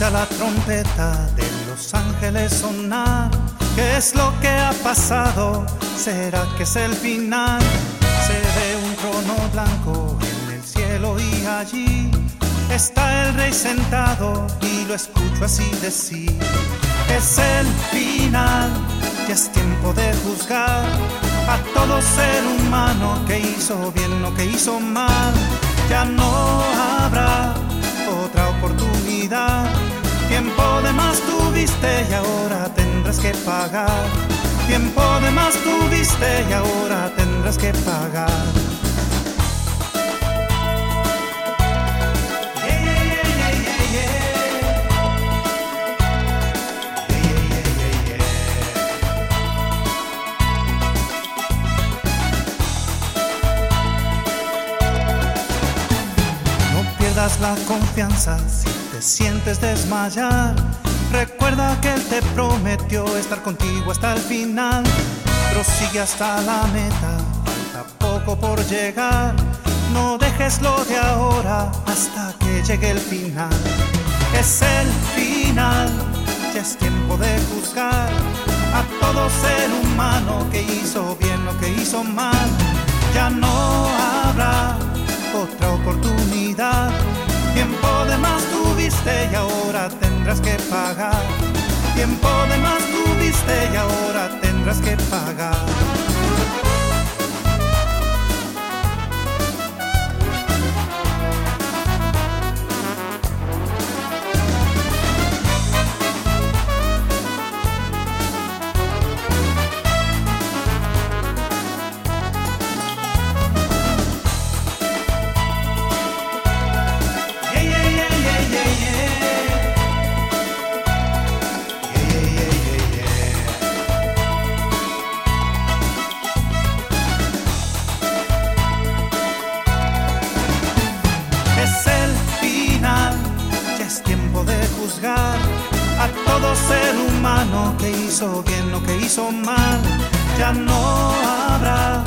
escucha la trompeta de los ángeles sonar. ¿Qué es lo que ha pasado? ¿Será que es el final? Se ve un trono blanco en el cielo y allí está el rey sentado y lo escucho así decir. Es el final, ya es tiempo de juzgar a todo ser humano que hizo bien o que hizo mal. Ya no y ahora tendrás que pagar. Tiempo de más tuviste y ahora tendrás que pagar. No pierdas la confianza si te sientes desmayar. Recuerda que Él te prometió estar contigo hasta el final. Prosigue hasta la meta, falta poco por llegar. No dejes lo de ahora hasta que llegue el final. Es el final, ya es tiempo de juzgar a todo ser humano que hizo bien o que hizo mal. Ya no habrá tendrás que pagar. Tiempo de más tuviste y ahora tendrás que pagar. A todo ser humano que hizo bien o que hizo mal. Ya no habrá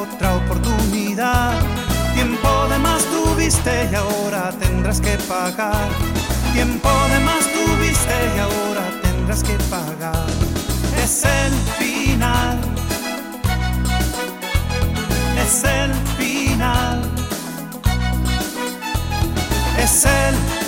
otra oportunidad. Tiempo de más tuviste y ahora tendrás que pagar. Tiempo de más tuviste y ahora tendrás que pagar. Es el final. Es el final. Es el